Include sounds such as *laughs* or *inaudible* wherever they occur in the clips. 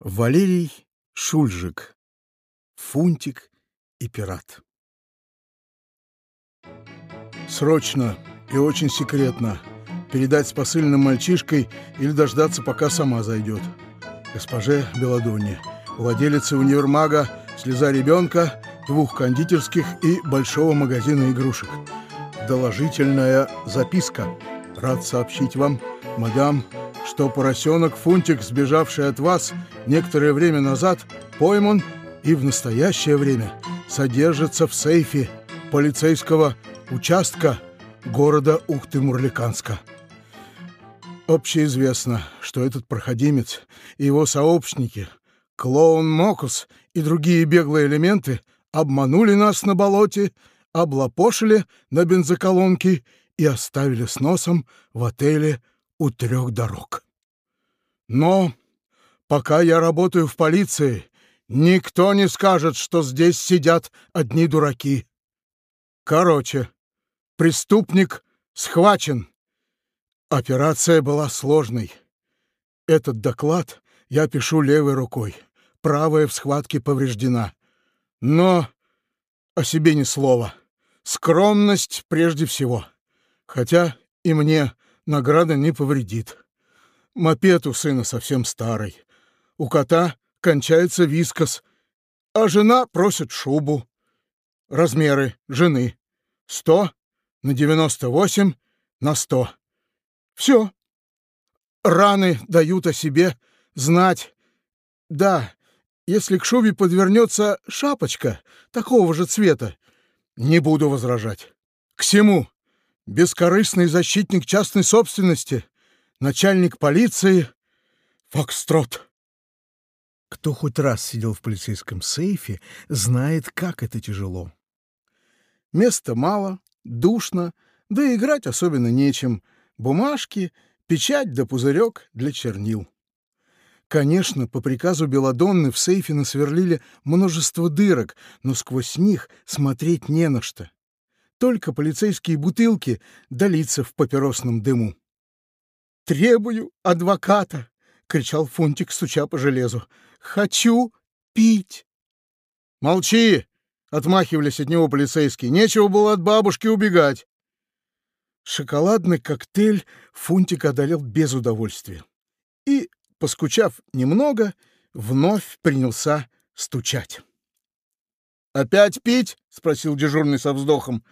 Валерий Шульжик. Фунтик и пират. Срочно и очень секретно передать с посыльным мальчишкой или дождаться, пока сама зайдет. Госпоже Беладонне, владелице универмага «Слеза ребенка», двух кондитерских и большого магазина игрушек. Доложительная записка. Рад сообщить вам, мадам, что поросенок Фунтик, сбежавший от вас некоторое время назад, пойман и в настоящее время содержится в сейфе полицейского участка города Ухты-Мурликанска. Общеизвестно, что этот проходимец и его сообщники, клоун Мокус и другие беглые элементы обманули нас на болоте, облапошили на бензоколонке и оставили с носом в отеле у трех дорог. Но пока я работаю в полиции, никто не скажет, что здесь сидят одни дураки. Короче, преступник схвачен. Операция была сложной. Этот доклад я пишу левой рукой, правая в схватке повреждена. Но о себе ни слова. Скромность прежде всего. Хотя и мне награда не повредит. Мопед у сына совсем старый. У кота кончается вискос, а жена просит шубу. Размеры жены. Сто на девяносто восемь на сто. Все. Раны дают о себе знать. Да, если к шубе подвернется шапочка такого же цвета, не буду возражать. К всему бескорыстный защитник частной собственности, начальник полиции Фокстрот. Кто хоть раз сидел в полицейском сейфе, знает, как это тяжело. Места мало, душно, да и играть особенно нечем. Бумажки, печать да пузырек для чернил. Конечно, по приказу Беладонны в сейфе насверлили множество дырок, но сквозь них смотреть не на что только полицейские бутылки да в папиросном дыму. «Требую адвоката!» — кричал Фунтик, стуча по железу. «Хочу пить!» «Молчи!» — отмахивались от него полицейские. «Нечего было от бабушки убегать!» Шоколадный коктейль Фунтик одолел без удовольствия. И, поскучав немного, вновь принялся стучать. «Опять пить?» — спросил дежурный со вздохом.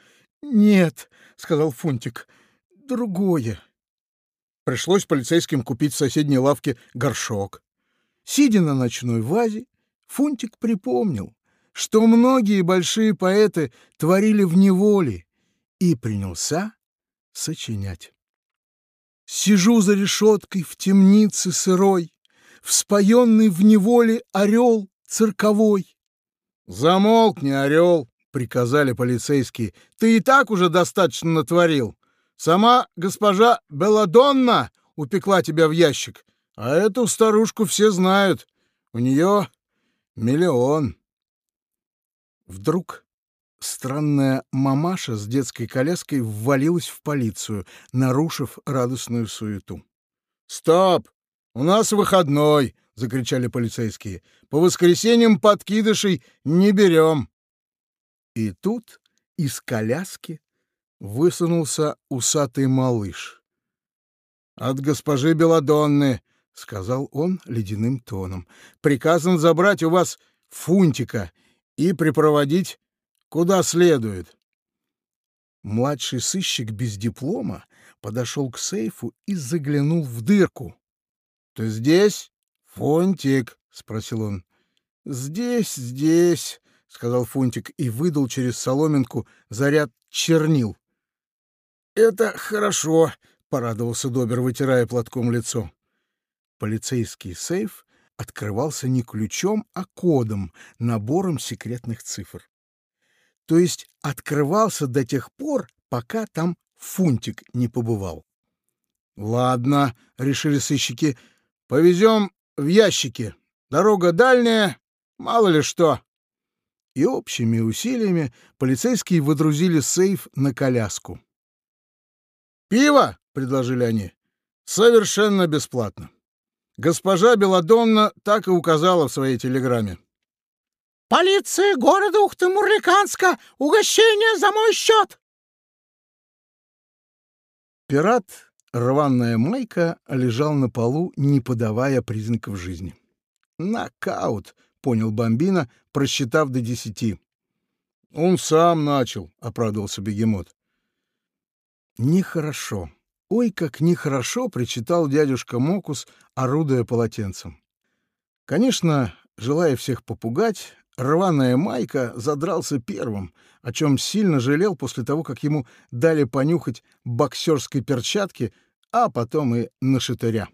«Нет», — сказал Фунтик, — «другое». Пришлось полицейским купить в соседней лавке горшок. Сидя на ночной вазе, Фунтик припомнил, что многие большие поэты творили в неволе, и принялся сочинять. Сижу за решеткой в темнице сырой, Вспоенный в неволе орел цирковой. «Замолкни, орел!» — приказали полицейские. «Ты и так уже достаточно натворил. Сама госпожа Беладонна упекла тебя в ящик, а эту старушку все знают. У нее миллион». Вдруг странная мамаша с детской коляской ввалилась в полицию, нарушив радостную суету. «Стоп! У нас выходной!» — закричали полицейские. «По воскресеньям подкидышей не берем!» И тут из коляски высунулся усатый малыш. «От госпожи Беладонны», — сказал он ледяным тоном, — «приказан забрать у вас фунтика и припроводить куда следует». Младший сыщик без диплома подошел к сейфу и заглянул в дырку. — Ты здесь, Фунтик? — спросил он. — Здесь, здесь, — сказал Фунтик и выдал через соломинку заряд чернил. «Это хорошо», — порадовался Добер, вытирая платком лицо. Полицейский сейф открывался не ключом, а кодом, набором секретных цифр. То есть открывался до тех пор, пока там Фунтик не побывал. «Ладно», — решили сыщики, — «повезем в ящики. Дорога дальняя, мало ли что» и общими усилиями полицейские выдрузили сейф на коляску. «Пиво!» — предложили они. «Совершенно бесплатно». Госпожа Беладонна так и указала в своей телеграмме. «Полиция города Ухты-Мурликанска! Угощение за мой счет!» Пират, рваная майка, лежал на полу, не подавая признаков жизни. «Нокаут», — понял Бомбина, просчитав до десяти. «Он сам начал», — оправдывался бегемот. «Нехорошо. Ой, как нехорошо», — причитал дядюшка Мокус, орудуя полотенцем. Конечно, желая всех попугать, рваная майка задрался первым, о чем сильно жалел после того, как ему дали понюхать боксерской перчатки, а потом и на шатыря.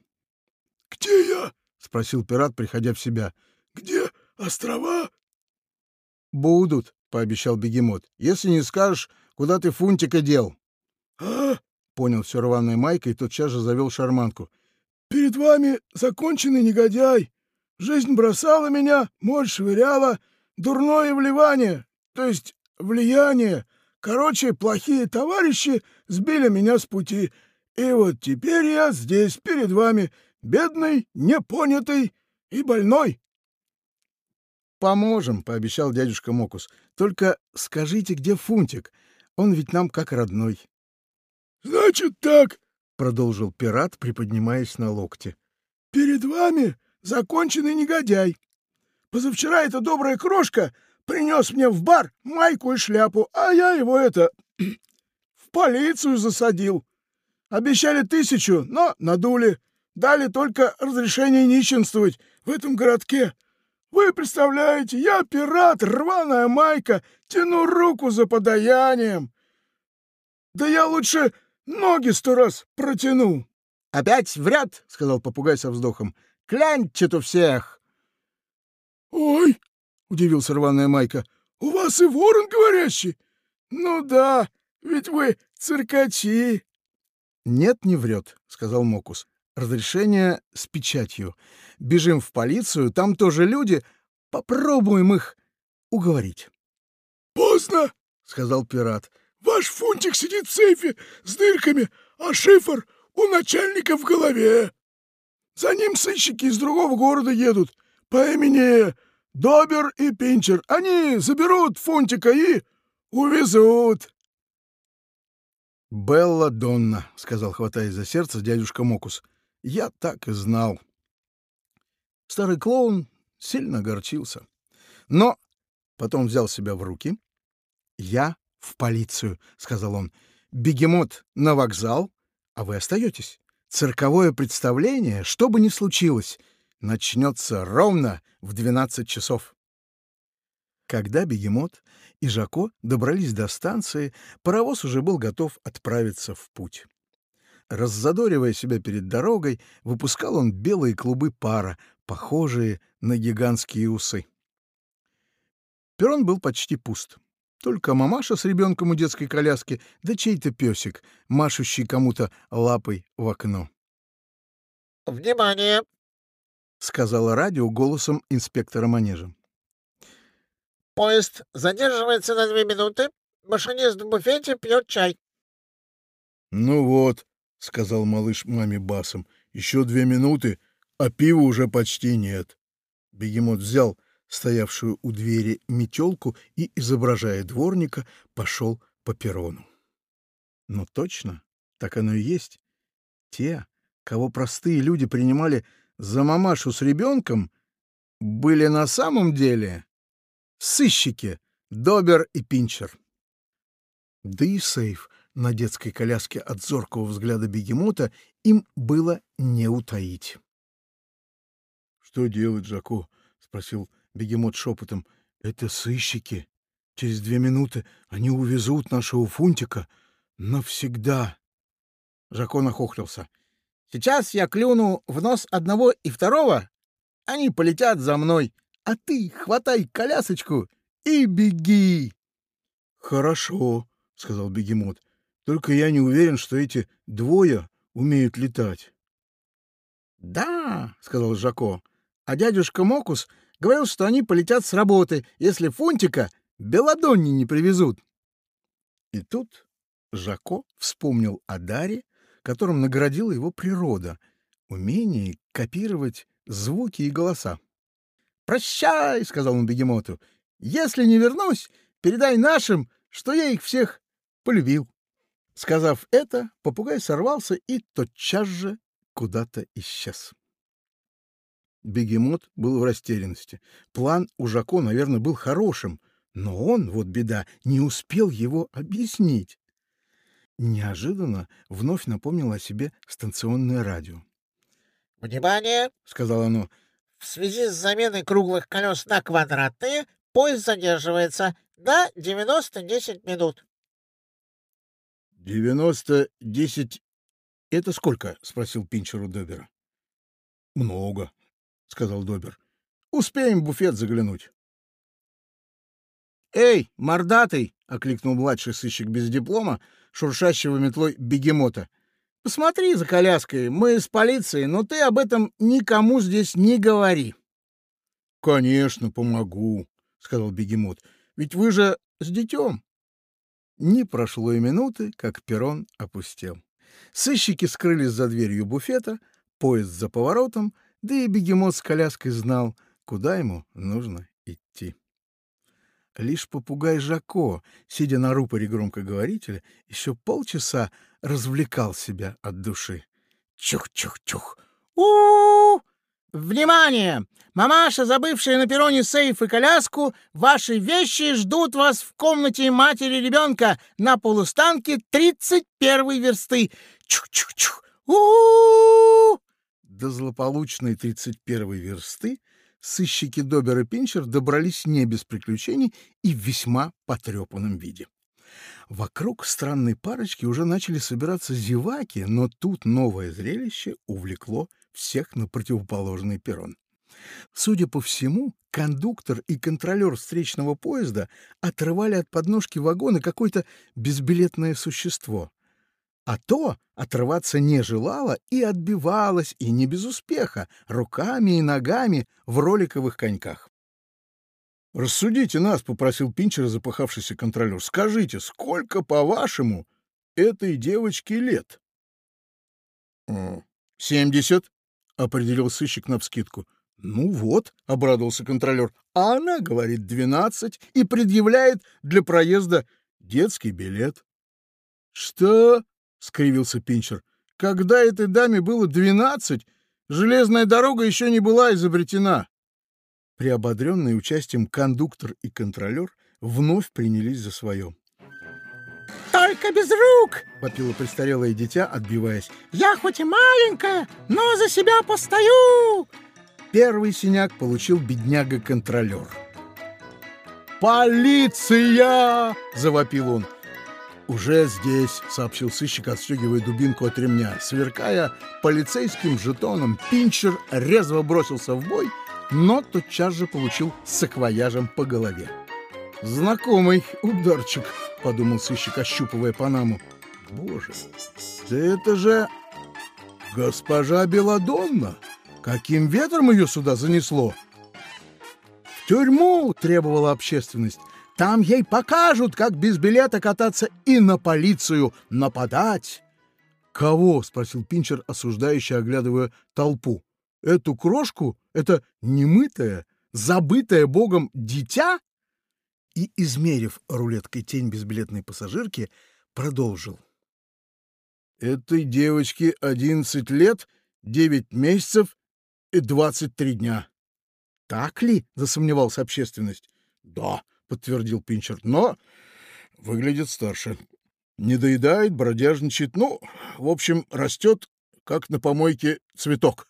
«Где я?» — спросил пират, приходя в себя. «Где острова?» «Будут», — пообещал бегемот, — «если не скажешь, куда ты фунтика дел». «А?» — понял все рваная майка и тотчас же завел шарманку. «Перед вами законченный негодяй. Жизнь бросала меня, моль швыряла, дурное вливание, то есть влияние. Короче, плохие товарищи сбили меня с пути. И вот теперь я здесь, перед вами, бедный, непонятый и больной. «Поможем», — пообещал дядюшка Мокус. «Только скажите, где Фунтик? Он ведь нам как родной». «Значит так», — продолжил пират, приподнимаясь на локте. «Перед вами законченный негодяй. Позавчера эта добрая крошка принес мне в бар майку и шляпу, а я его это... *clears throat* в полицию засадил. Обещали тысячу, но надули. Дали только разрешение нищенствовать в этом городке. Вы представляете, я пират, рваная майка, тяну руку за подаянием. Да я лучше ноги сто раз протяну. — Опять вряд, — сказал попугай со вздохом. — Клянчат у всех. — Ой, — удивился рваная майка, — у вас и ворон говорящий? Ну да, ведь вы циркачи. — Нет, не врет, — сказал Мокус. Разрешение с печатью. Бежим в полицию, там тоже люди. Попробуем их уговорить. — Поздно, — сказал пират. — Ваш фунтик сидит в сейфе с дырками, а шифр у начальника в голове. За ним сыщики из другого города едут по имени Добер и Пинчер. Они заберут фунтика и увезут. «Белла Донна», — сказал, хватаясь за сердце, дядюшка Мокус. «Я так и знал». Старый клоун сильно огорчился. Но потом взял себя в руки. «Я в полицию», — сказал он. «Бегемот на вокзал, а вы остаетесь. Цирковое представление, что бы ни случилось, начнется ровно в 12 часов. Когда бегемот и Жако добрались до станции, паровоз уже был готов отправиться в путь. Раззадоривая себя перед дорогой, выпускал он белые клубы пара, похожие на гигантские усы. Перрон был почти пуст. Только мамаша с ребенком у детской коляски, да чей-то песик, машущий кому-то лапой в окно. «Внимание!» — сказала радио голосом инспектора манежа. «Поезд задерживается на две минуты. Машинист в буфете пьет чай». «Ну вот», — сказал малыш маме басом, — «еще две минуты, а пива уже почти нет». Бегемот взял стоявшую у двери метелку и, изображая дворника, пошел по перрону. Но точно, так оно и есть. Те, кого простые люди принимали за мамашу с ребенком, были на самом деле сыщики Добер и Пинчер. Да и сейф на детской коляске от зоркого взгляда бегемота им было не утаить. — Что делать, Жако? — спросил Бегемот шепотом. — Это сыщики. Через две минуты они увезут нашего фунтика навсегда. Жако нахохлился. — Сейчас я клюну в нос одного и второго, они полетят за мной, а ты хватай колясочку и беги. — Хорошо, — сказал бегемот. — Только я не уверен, что эти двое умеют летать. — Да, — сказал Жако, — а дядюшка Мокус Говорил, что они полетят с работы, если Фунтика Беладонни не привезут. И тут Жако вспомнил о даре, которым наградила его природа. умении копировать звуки и голоса. «Прощай!» — сказал он бегемоту. «Если не вернусь, передай нашим, что я их всех полюбил». Сказав это, попугай сорвался и тотчас же куда-то исчез. Бегемот был в растерянности. План у Жако, наверное, был хорошим, но он, вот беда, не успел его объяснить. Неожиданно вновь напомнило о себе станционное радио. «Внимание!» — сказала оно. «В связи с заменой круглых колес на квадратные поезд задерживается до 90-10 минут». «Девяносто десять — это сколько?» — спросил Пинчер у Добера. «Много», — сказал Добер. «Успеем в буфет заглянуть». «Эй, мордатый!» — окликнул младший сыщик без диплома, шуршащего метлой бегемота. «Посмотри за коляской, мы из полиции, но ты об этом никому здесь не говори». «Конечно, помогу», — сказал бегемот. «Ведь вы же с детем». Не прошло и минуты, как перрон опустел. Сыщики скрылись за дверью буфета, поезд за поворотом, да и бегемот с коляской знал, куда ему нужно идти. Лишь попугай Жако, сидя на рупоре громкоговорителя, еще полчаса развлекал себя от души. Чух-чух-чух! у, -у, -у! Внимание! Мамаша, забывшая на перроне сейф и коляску, ваши вещи ждут вас в комнате матери ребенка на полустанке 31 версты. Чух-чух-чух! у, -у, -у До злополучной 31 версты сыщики Добер и Пинчер добрались не без приключений и в весьма потрепанном виде. Вокруг странной парочки уже начали собираться зеваки, но тут новое зрелище увлекло всех на противоположный перрон. Судя по всему, кондуктор и контролер встречного поезда отрывали от подножки вагона какое-то безбилетное существо а то отрываться не желала и отбивалась, и не без успеха, руками и ногами в роликовых коньках. «Рассудите нас», — попросил Пинчера запахавшийся контролер. «Скажите, сколько, по-вашему, этой девочке лет?» «Семьдесят», — определил сыщик навскидку. «Ну вот», — обрадовался контролер, — «а она, говорит, двенадцать и предъявляет для проезда детский билет». «Что?» — скривился Пинчер. «Когда этой даме было двенадцать, железная дорога еще не была изобретена». Приободренные участием кондуктор и контролер вновь принялись за свое. «Только без рук!» — вопило престарелое дитя, отбиваясь. «Я хоть и маленькая, но за себя постою!» Первый синяк получил бедняга-контролер. «Полиция!» — завопил он. «Уже здесь», — сообщил сыщик, отстегивая дубинку от ремня. Сверкая полицейским жетоном, Пинчер резво бросился в бой, но тотчас же получил саквояжем по голове. «Знакомый ударчик», — подумал сыщик, ощупывая Панаму. «Боже, да это же госпожа Беладонна! Каким ветром ее сюда занесло?» «В тюрьму!» — требовала общественность. Там ей покажут, как без билета кататься и на полицию нападать. «Кого?» — спросил Пинчер, осуждающий, оглядывая толпу. «Эту крошку? Это немытое, забытое богом дитя?» И, измерив рулеткой тень безбилетной пассажирки, продолжил. «Этой девочке одиннадцать лет, девять месяцев и двадцать три дня». «Так ли?» — засомневался общественность. «Да», — подтвердил Пинчер. — Но выглядит старше. Не доедает, бродяжничает. Ну, в общем, растет, как на помойке цветок.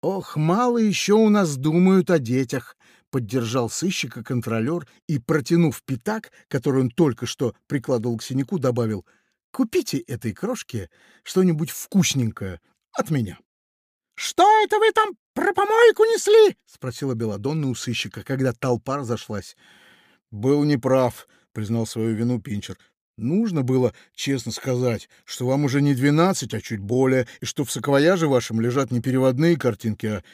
«Ох, мало еще у нас думают о детях», — поддержал сыщика контролер и, протянув пятак, который он только что прикладывал к синяку, добавил «Купите этой крошке что-нибудь вкусненькое от меня». «Что это вы там про помойку несли?» — спросила Беладонна у сыщика, когда толпа разошлась. «Был неправ», — признал свою вину Пинчер. «Нужно было честно сказать, что вам уже не двенадцать, а чуть более, и что в саквояже вашем лежат не переводные картинки, а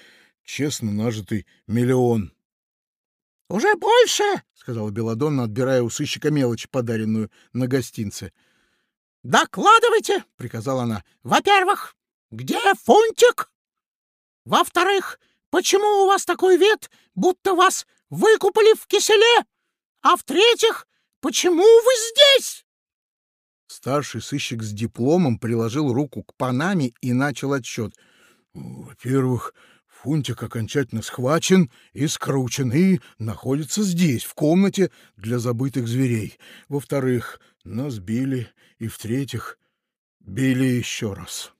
честно нажитый миллион». «Уже больше!» — сказала Беладонна, отбирая у сыщика мелочь, подаренную на гостинце. «Докладывайте!» — приказала она. «Во-первых, где Фунтик? Во-вторых, почему у вас такой вид, будто вас выкупали в киселе? А в-третьих, почему вы здесь?» Старший сыщик с дипломом приложил руку к панаме и начал отсчет. «Во-первых, Фунтик окончательно схвачен и скручен и находится здесь, в комнате для забытых зверей. Во-вторых, нас били, и в-третьих, били еще раз.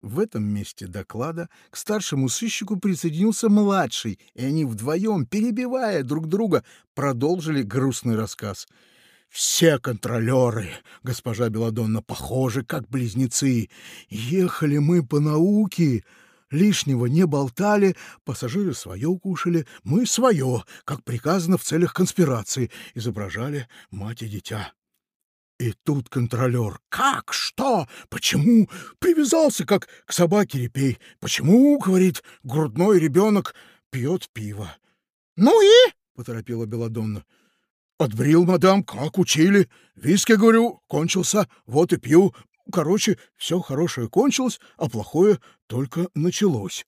В этом месте доклада к старшему сыщику присоединился младший, и они вдвоем, перебивая друг друга, продолжили грустный рассказ. Все контролеры, госпожа Беладонна, похожи, как близнецы. Ехали мы по науке, лишнего не болтали, пассажиры свое кушали, мы свое, как приказано в целях конспирации, изображали мать и дитя. И тут контролер. Как? Что? Почему? Привязался, как к собаке репей. Почему, говорит, грудной ребенок пьет пиво? Ну и? — поторопила Беладонна. Отбрил, мадам, как учили. Виски, говорю, кончился, вот и пью. Короче, все хорошее кончилось, а плохое только началось.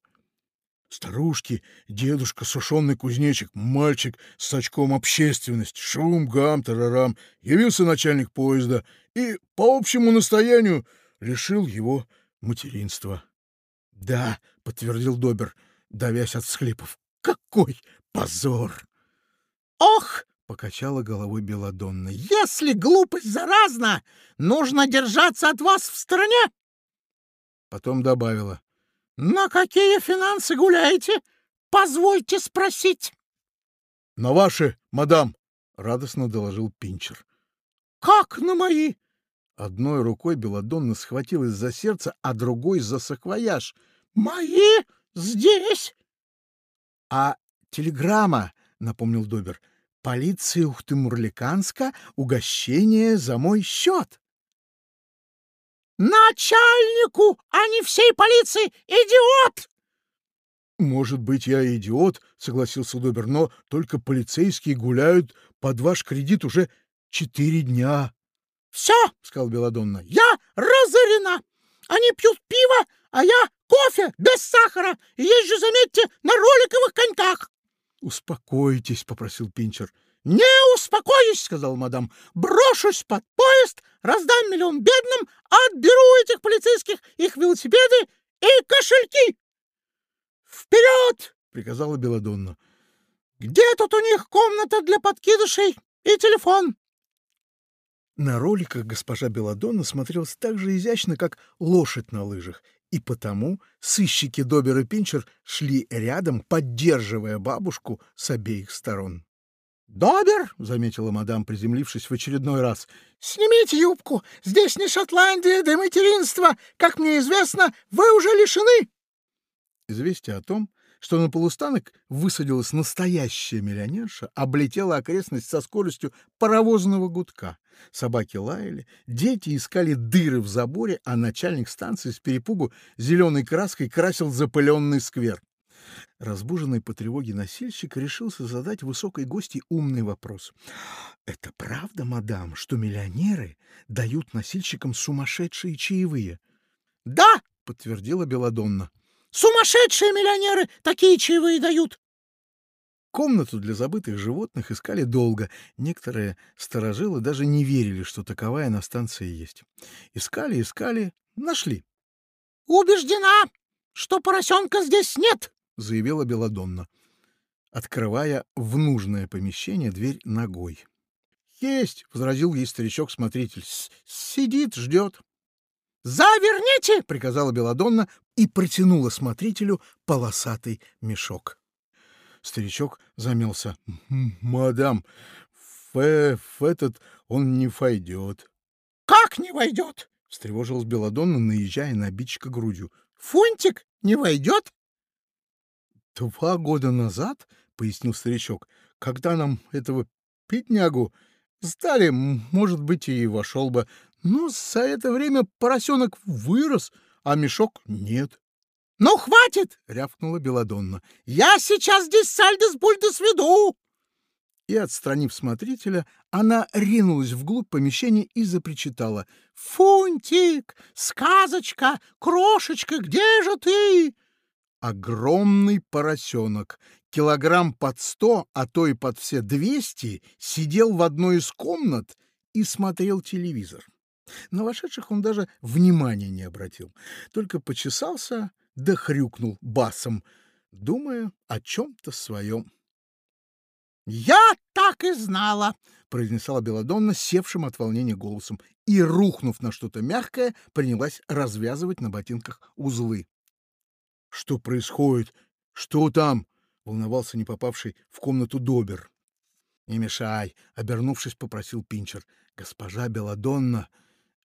Старушки, дедушка, сушеный кузнечик, мальчик с очком общественность, шум, гам, тарарам. Явился начальник поезда и, по общему настоянию, лишил его материнства. — Да, — подтвердил Добер, давясь от всхлипов, — какой позор! — Ох! — покачала головой Беладонна. — Если глупость заразна, нужно держаться от вас в стороне. Потом добавила. — На какие финансы гуляете? Позвольте спросить. — На ваши, мадам, — радостно доложил Пинчер. — Как на мои? Одной рукой Беладонна схватилась за сердце, а другой — за саквояж. — Мои здесь? — А телеграмма, — напомнил Добер, — полиции Ухтымурликанска угощение за мой счет. Начальнику, а не всей полиции, идиот! Может быть, я идиот, согласился Добер, но только полицейские гуляют под ваш кредит уже четыре дня. Все, сказал Беладонна, я разорена. Они пьют пиво, а я кофе без сахара и езжу, заметьте, на роликовых коньках. «Успокойтесь», — попросил Пинчер. «Не успокоюсь», — сказал мадам. «Брошусь под поезд, раздам миллион бедным, отберу этих полицейских их велосипеды и кошельки». «Вперед!» — приказала Беладонна. «Где тут у них комната для подкидышей и телефон?» На роликах госпожа Беладонна смотрелась так же изящно, как лошадь на лыжах, и потому сыщики Добер и Пинчер шли рядом, поддерживая бабушку с обеих сторон. «Добер», — заметила мадам, приземлившись в очередной раз, — «снимите юбку. Здесь не Шотландия, да материнство. Как мне известно, вы уже лишены». Известие о том, что на полустанок высадилась настоящая миллионерша, облетела окрестность со скоростью паровозного гудка. Собаки лаяли, дети искали дыры в заборе, а начальник станции с перепугу зеленой краской красил запыленный сквер. Разбуженный по тревоге носильщик решился задать высокой гости умный вопрос. «Это правда, мадам, что миллионеры дают носильщикам сумасшедшие чаевые?» «Да!» — подтвердила Беладонна. Сумасшедшие миллионеры такие чаевые дают. Комнату для забытых животных искали долго. Некоторые сторожилы даже не верили, что таковая на станции есть. Искали, искали, нашли. — Убеждена, что поросенка здесь нет, — заявила Беладонна, открывая в нужное помещение дверь ногой. — Есть, — возразил ей старичок-смотритель. — Сидит, ждет. «Заверните!» — приказала Беладонна и протянула смотрителю полосатый мешок. Старичок замялся. *laughs* «Мадам, в, в этот он не войдет». «Как не войдет?» — встревожилась Беладонна, наезжая на обидчика грудью. «Фунтик не войдет?» «Два года назад, — пояснил старичок, — когда нам этого пятнягу сдали, может быть, и вошел бы, но за это время поросенок вырос, а мешок нет. — Ну, хватит! — рявкнула Беладонна. — Я сейчас здесь сальдес бульдес веду! и, отстранив смотрителя, она ринулась вглубь помещения и запричитала. «Фунтик! Сказочка! Крошечка, где же ты?» Огромный поросенок, килограмм под сто, а то и под все двести, сидел в одной из комнат и смотрел телевизор. На вошедших он даже внимания не обратил, только почесался да хрюкнул басом, думая о чем-то своем. «Я так и знала!» — произнесла Беладонна севшим от волнения голосом и, рухнув на что-то мягкое, принялась развязывать на ботинках узлы. «Что происходит? Что там?» — волновался не попавший в комнату Добер. «Не мешай!» — обернувшись, попросил Пинчер. «Госпожа Беладонна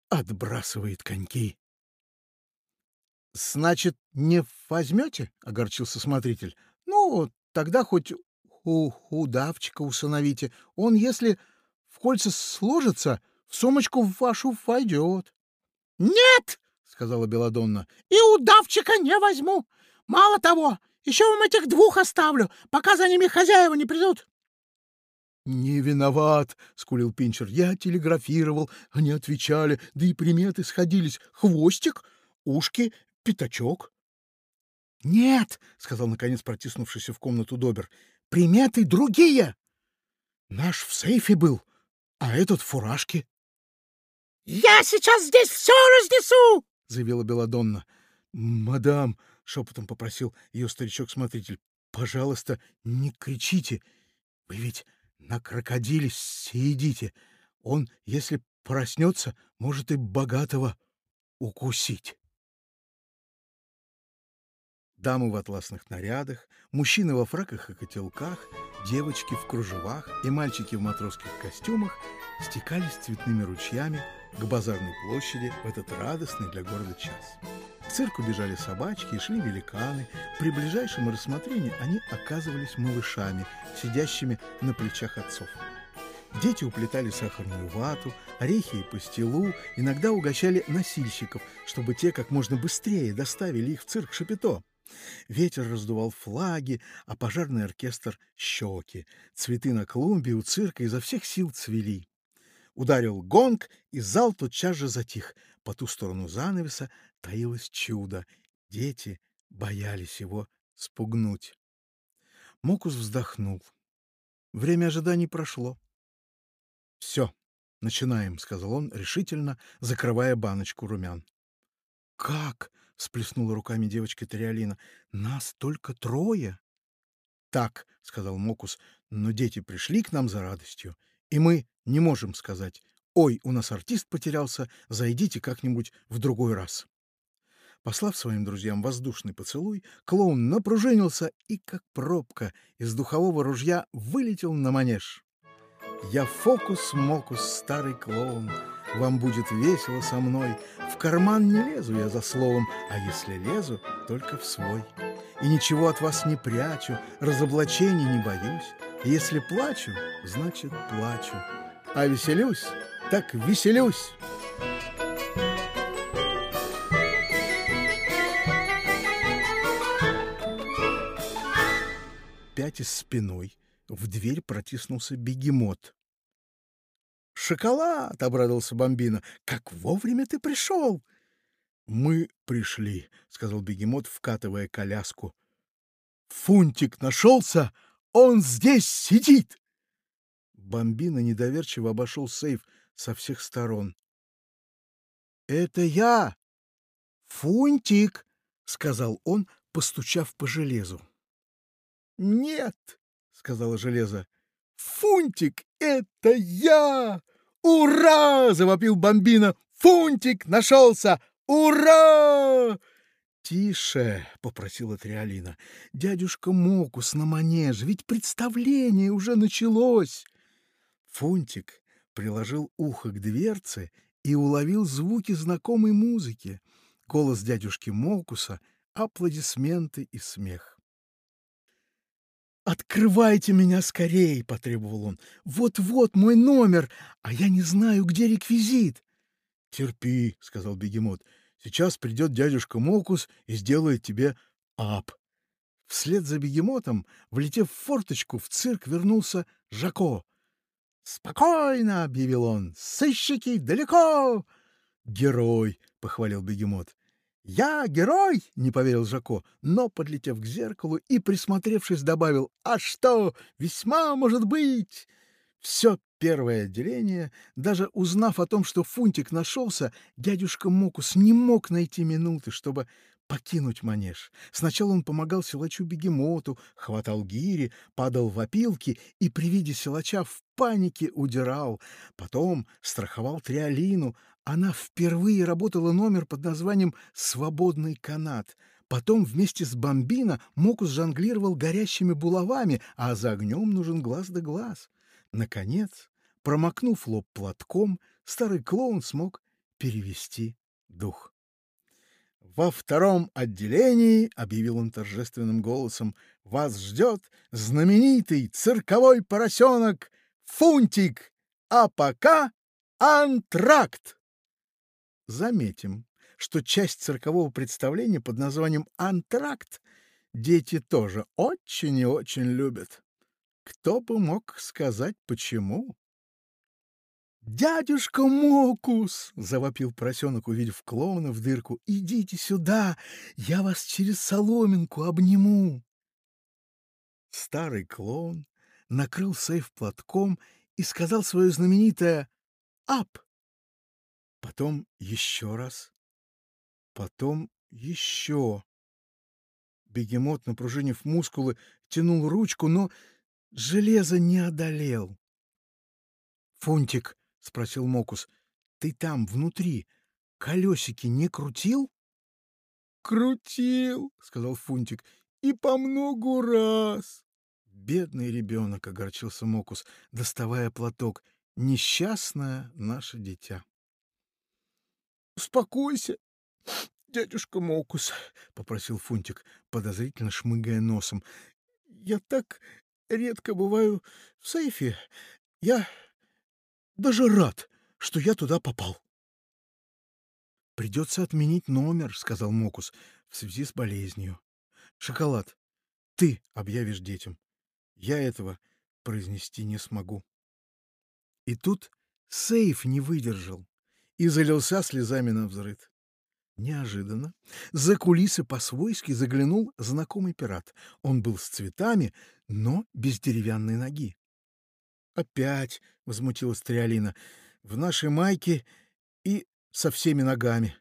отбрасывает коньки». «Значит, не возьмете?» — огорчился смотритель. «Ну, тогда хоть у удавчика усыновите. Он, если в кольца сложится, в сумочку вашу войдет. — Нет, — сказала Беладонна, — и удавчика не возьму. Мало того, еще вам этих двух оставлю, пока за ними хозяева не придут. — Не виноват, — скулил Пинчер. — Я телеграфировал, они отвечали, да и приметы сходились. Хвостик, ушки, пятачок. — Нет, — сказал, наконец, протиснувшийся в комнату Добер, Приметы другие. Наш в сейфе был, а этот в фуражке. — Я сейчас здесь все разнесу! — заявила Беладонна. — Мадам, — шепотом попросил ее старичок-смотритель, — пожалуйста, не кричите. Вы ведь на крокодиле сидите. Он, если проснется, может и богатого укусить дамы в атласных нарядах, мужчины во фраках и котелках, девочки в кружевах и мальчики в матросских костюмах стекались цветными ручьями к базарной площади в этот радостный для города час. К цирку бежали собачки и шли великаны. При ближайшем рассмотрении они оказывались малышами, сидящими на плечах отцов. Дети уплетали сахарную вату, орехи и пастилу, иногда угощали носильщиков, чтобы те как можно быстрее доставили их в цирк Шапито. Ветер раздувал флаги, а пожарный оркестр — щеки. Цветы на клумбе у цирка изо всех сил цвели. Ударил гонг, и зал тотчас же затих. По ту сторону занавеса таилось чудо. Дети боялись его спугнуть. Мокус вздохнул. Время ожиданий прошло. — Все, начинаем, — сказал он решительно, закрывая баночку румян. — Как? Всплеснула руками девочка Триолина. Нас только трое. Так, сказал Мокус, но дети пришли к нам за радостью, и мы не можем сказать: "Ой, у нас артист потерялся, зайдите как-нибудь в другой раз". Послав своим друзьям воздушный поцелуй, клоун напружинился и, как пробка из духового ружья, вылетел на манеж. «Я фокус-мокус, старый клоун, вам будет весело со мной. В карман не лезу я за словом, а если лезу, только в свой. И ничего от вас не прячу, разоблачений не боюсь. Если плачу, значит плачу. А веселюсь, так веселюсь. Пятясь спиной, в дверь протиснулся бегемот. «Шоколад!» — обрадовался Бомбина. «Как вовремя ты пришел!» «Мы пришли», — сказал бегемот, вкатывая коляску. «Фунтик нашелся! Он здесь сидит!» Бомбина недоверчиво обошел сейф со всех сторон. «Это я! Фунтик!» — сказал он, постучав по железу. «Нет!» — сказала железо. «Фунтик, это я! «Ура!» — завопил Бомбина. «Фунтик нашелся! Ура!» «Тише!» — попросила Триолина. «Дядюшка Мокус на манеж, ведь представление уже началось!» Фунтик приложил ухо к дверце и уловил звуки знакомой музыки. Голос дядюшки Мокуса, аплодисменты и смех. «Открывайте меня скорее!» — потребовал он. «Вот-вот мой номер, а я не знаю, где реквизит!» «Терпи!» — сказал бегемот. «Сейчас придет дядюшка Мокус и сделает тебе ап!» Вслед за бегемотом, влетев в форточку, в цирк вернулся Жако. «Спокойно!» — объявил он. «Сыщики далеко!» «Герой!» — похвалил бегемот. «Я герой!» — не поверил Жако, но, подлетев к зеркалу и присмотревшись, добавил «А что? Весьма может быть!» Все первое отделение, даже узнав о том, что Фунтик нашелся, дядюшка Мокус не мог найти минуты, чтобы покинуть манеж. Сначала он помогал силачу-бегемоту, хватал гири, падал в опилки и при виде силача в панике удирал. Потом страховал Триолину. Она впервые работала номер под названием «Свободный канат». Потом вместе с Бомбино Мокус жонглировал горящими булавами, а за огнем нужен глаз да глаз. Наконец, промокнув лоб платком, старый клоун смог перевести дух. «Во втором отделении, — объявил он торжественным голосом, — вас ждет знаменитый цирковой поросенок Фунтик, а пока антракт!» Заметим, что часть циркового представления под названием «антракт» дети тоже очень и очень любят. Кто бы мог сказать, почему? «Дядюшка Мокус!» — завопил поросенок, увидев клоуна в дырку. «Идите сюда! Я вас через соломинку обниму!» Старый клоун накрыл сейф платком и сказал свое знаменитое «Ап!» Потом еще раз. Потом еще. Бегемот, напружинив мускулы, тянул ручку, но Железо не одолел. «Фунтик», — спросил Мокус, — «ты там, внутри, колесики не крутил?» «Крутил», — сказал Фунтик, — «и по многу раз». «Бедный ребенок», — огорчился Мокус, доставая платок, — «несчастное наше дитя». «Успокойся, дядюшка Мокус», — попросил Фунтик, подозрительно шмыгая носом. «Я так редко бываю в сейфе. Я даже рад, что я туда попал. «Придется отменить номер», — сказал Мокус, — «в связи с болезнью. Шоколад, ты объявишь детям. Я этого произнести не смогу». И тут сейф не выдержал и залился слезами на взрыв. Неожиданно за кулисы по-свойски заглянул знакомый пират. Он был с цветами, но без деревянной ноги. «Опять!» — возмутилась Триолина. «В нашей майке и со всеми ногами».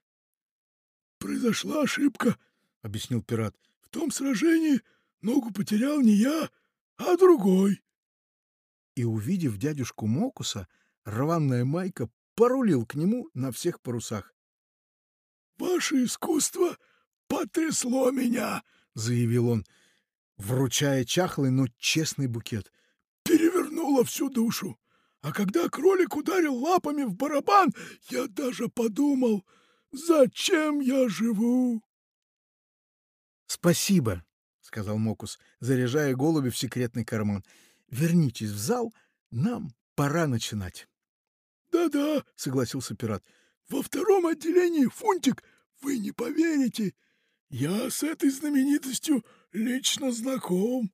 «Произошла ошибка», — объяснил пират. «В том сражении ногу потерял не я, а другой». И, увидев дядюшку Мокуса, рваная майка порулил к нему на всех парусах. «Ваше искусство потрясло меня!» — заявил он, вручая чахлый, но честный букет. «Перевернуло всю душу. А когда кролик ударил лапами в барабан, я даже подумал, зачем я живу?» «Спасибо», — сказал Мокус, заряжая голуби в секретный карман. «Вернитесь в зал, нам пора начинать». «Да-да», — согласился пират. Во втором отделении, Фунтик, вы не поверите, я с этой знаменитостью лично знаком.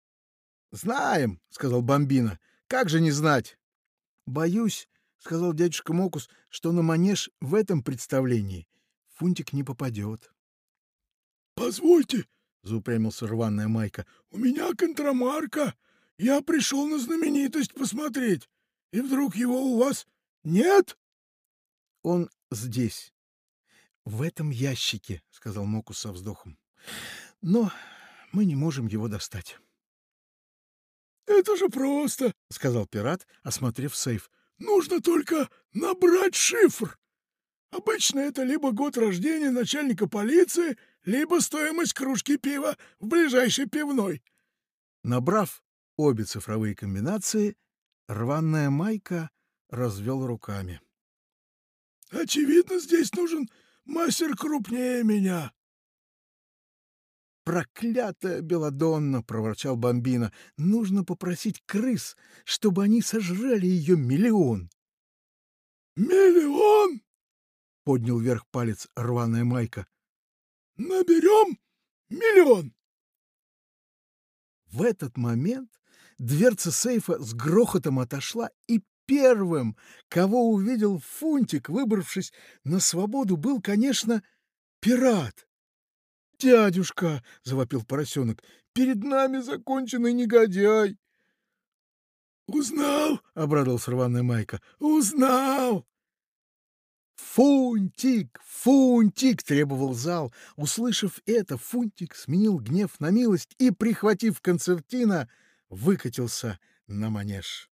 — Знаем, — сказал Бомбина. — Как же не знать? — Боюсь, — сказал дядюшка Мокус, — что на манеж в этом представлении Фунтик не попадет. — Позвольте, — заупрямился рваная майка, — у меня контрамарка. Я пришел на знаменитость посмотреть, и вдруг его у вас нет? Он здесь. В этом ящике, — сказал Мокус со вздохом. Но мы не можем его достать. «Это же просто!» — сказал пират, осмотрев сейф. «Нужно только набрать шифр. Обычно это либо год рождения начальника полиции, либо стоимость кружки пива в ближайшей пивной». Набрав обе цифровые комбинации, рваная майка развел руками. Очевидно, здесь нужен мастер крупнее меня. «Проклятая Беладонна!» — проворчал Бомбина. «Нужно попросить крыс, чтобы они сожрали ее миллион!» «Миллион?» — поднял вверх палец рваная майка. «Наберем миллион!» В этот момент дверца сейфа с грохотом отошла, и первым, кого увидел Фунтик, выбравшись на свободу, был, конечно, пират. «Дядюшка!» — завопил поросенок. «Перед нами законченный негодяй!» «Узнал!» — обрадовался рваная майка. «Узнал!» «Фунтик! Фунтик!» — требовал зал. Услышав это, Фунтик сменил гнев на милость и, прихватив концертина, выкатился на манеж.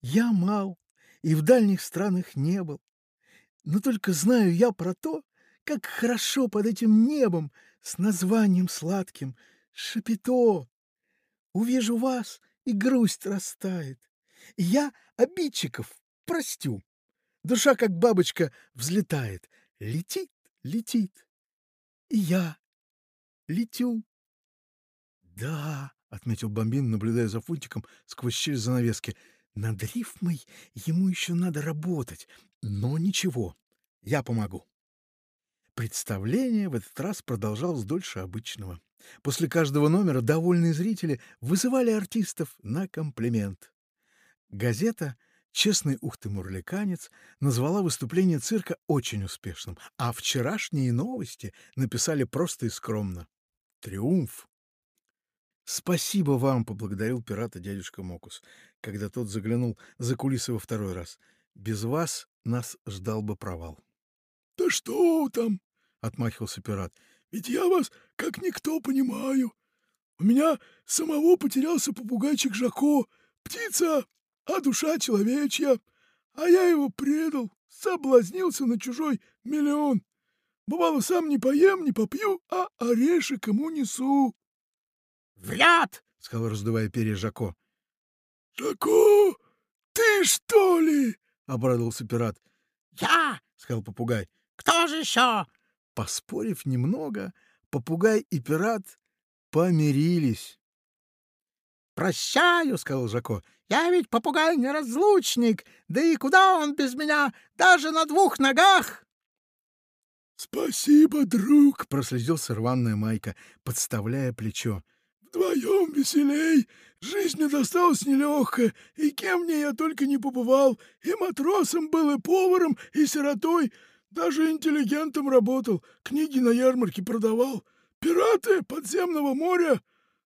Я мал и в дальних странах не был, но только знаю я про то, как хорошо под этим небом с названием сладким «Шапито». Увижу вас, и грусть растает. Я обидчиков простю. Душа, как бабочка, взлетает, летит, летит. И я летю. Да, — отметил Бомбин, наблюдая за Фунтиком сквозь щель занавески, — над рифмой ему еще надо работать, но ничего, я помогу. Представление в этот раз продолжалось дольше обычного. После каждого номера довольные зрители вызывали артистов на комплимент. Газета «Честный ухты-мурликанец» назвала выступление цирка очень успешным, а вчерашние новости написали просто и скромно. Триумф! «Спасибо вам!» — поблагодарил пирата дядюшка Мокус, когда тот заглянул за кулисы во второй раз. «Без вас нас ждал бы провал». — Да что там? — отмахивался пират. — Ведь я вас как никто понимаю. У меня самого потерялся попугайчик Жако, птица, а душа человечья. А я его предал, соблазнился на чужой миллион. Бывало, сам не поем, не попью, а орешек ему несу. — Вряд! — сказал, раздувая перья Жако. — Жако, ты что ли? — обрадовался пират. — Я! — сказал попугай. Кто же еще? Поспорив немного, попугай и пират помирились. «Прощаю», — сказал Жако, — «я ведь попугай неразлучник, да и куда он без меня, даже на двух ногах?» «Спасибо, друг», — прослезился рваная майка, подставляя плечо. «Вдвоем веселей, жизнь мне досталась нелегкая, и кем мне я только не побывал, и матросом был, и поваром, и сиротой, даже интеллигентом работал, книги на ярмарке продавал. Пираты подземного моря,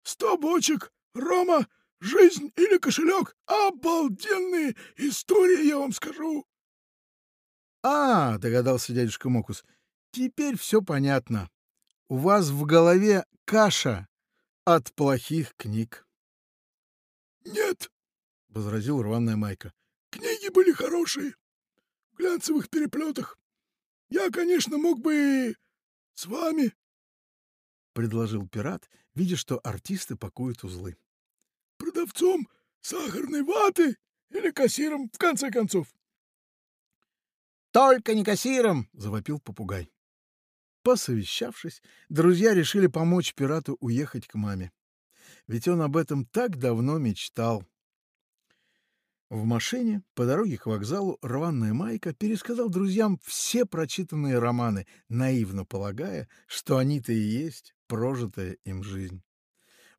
сто бочек, рома, жизнь или кошелек. Обалденные истории, я вам скажу. — А, — догадался дядюшка Мокус, — теперь все понятно. У вас в голове каша от плохих книг. — Нет, — возразил рваная майка. — Книги были хорошие, в глянцевых переплетах. Я, конечно, мог бы и с вами, — предложил пират, видя, что артисты пакуют узлы. — Продавцом сахарной ваты или кассиром, в конце концов. — Только не кассиром! — завопил попугай. Посовещавшись, друзья решили помочь пирату уехать к маме. Ведь он об этом так давно мечтал. В машине по дороге к вокзалу рваная майка пересказал друзьям все прочитанные романы, наивно полагая, что они-то и есть прожитая им жизнь.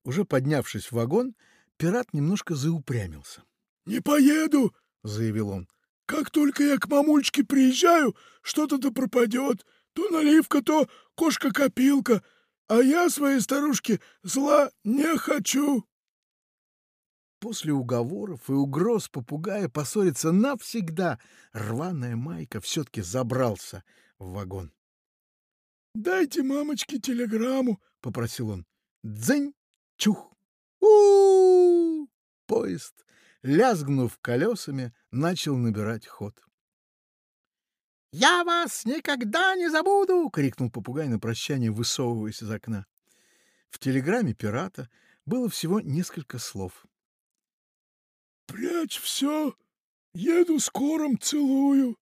Уже поднявшись в вагон, пират немножко заупрямился. — Не поеду, — заявил он. — Как только я к мамульчике приезжаю, что-то да пропадет. То наливка, то кошка-копилка. А я своей старушке зла не хочу. После уговоров и угроз попугая поссориться навсегда рваная майка все-таки забрался в вагон. — Дайте мамочке телеграмму, — попросил он. Дзынь! Чух! у, -у, -у Поезд, лязгнув колесами, начал набирать ход. «Я вас никогда не забуду!» — крикнул попугай на прощание, высовываясь из окна. В телеграмме пирата было всего несколько слов. Прячь все, еду скором целую,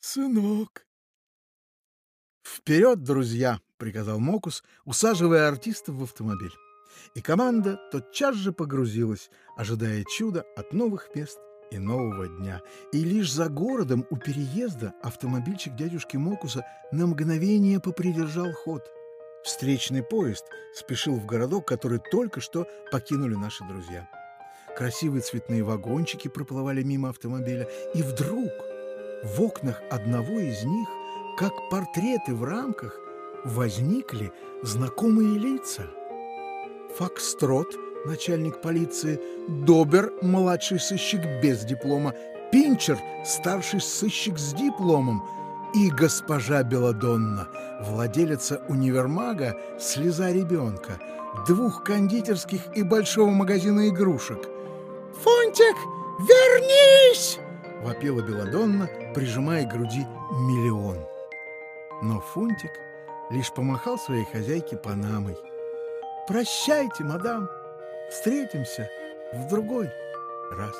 сынок. «Вперед, друзья!» — приказал Мокус, усаживая артистов в автомобиль. И команда тотчас же погрузилась, ожидая чуда от новых мест и нового дня. И лишь за городом у переезда автомобильчик дядюшки Мокуса на мгновение попридержал ход. Встречный поезд спешил в городок, который только что покинули наши друзья. красивые цветные вагончики проплывали мимо автомобиля, и вдруг в окнах одного из них, как портреты в рамках, возникли знакомые лица. Фокстрот, начальник полиции, Добер, младший сыщик без диплома, Пинчер, старший сыщик с дипломом, и госпожа Беладонна, владелица универмага «Слеза ребенка», двух кондитерских и большого магазина игрушек. «Фунтик, вернись!» — вопила Беладонна, прижимая к груди миллион. Но Фунтик лишь помахал своей хозяйке панамой. «Прощайте, мадам, встретимся в другой раз».